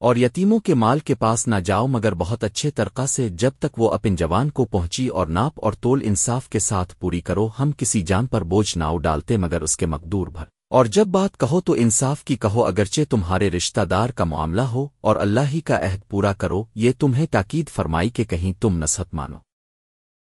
اور یتیموں کے مال کے پاس نہ جاؤ مگر بہت اچھے طرقہ سے جب تک وہ اپن جوان کو پہنچی اور ناپ اور تول انصاف کے ساتھ پوری کرو، ہم کسی جان پر بوجھ ناؤ ڈالتے مگر اس کے مقدور بھر۔ اور جب بات کہو تو انصاف کی کہو، اگرچہ تمہارے رشتہ دار کا معاملہ ہو اور اللہ ہی کا عہد پورا کرو، یہ تمہیں تاکید فرمائی کہ کہیں تم نصحت مانو۔